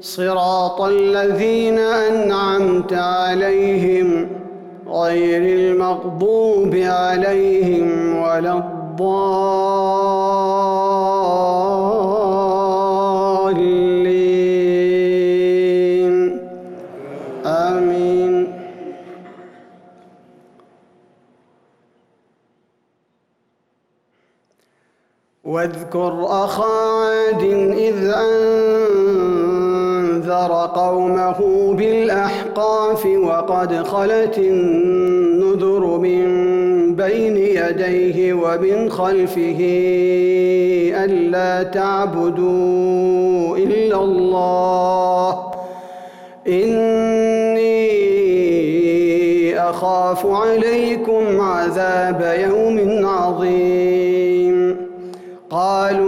صراط الذين أنعمت عليهم غير المغضوب عليهم ولا الضالين. آمين. واذكر أخا عاد إذ أنذر قومه بالأحقاف وقد خلت النذر من بين يديه ومن خلفه ألا تعبدوا إلا الله. إني أخاف عليكم عذاب يوم عظيم. قالوا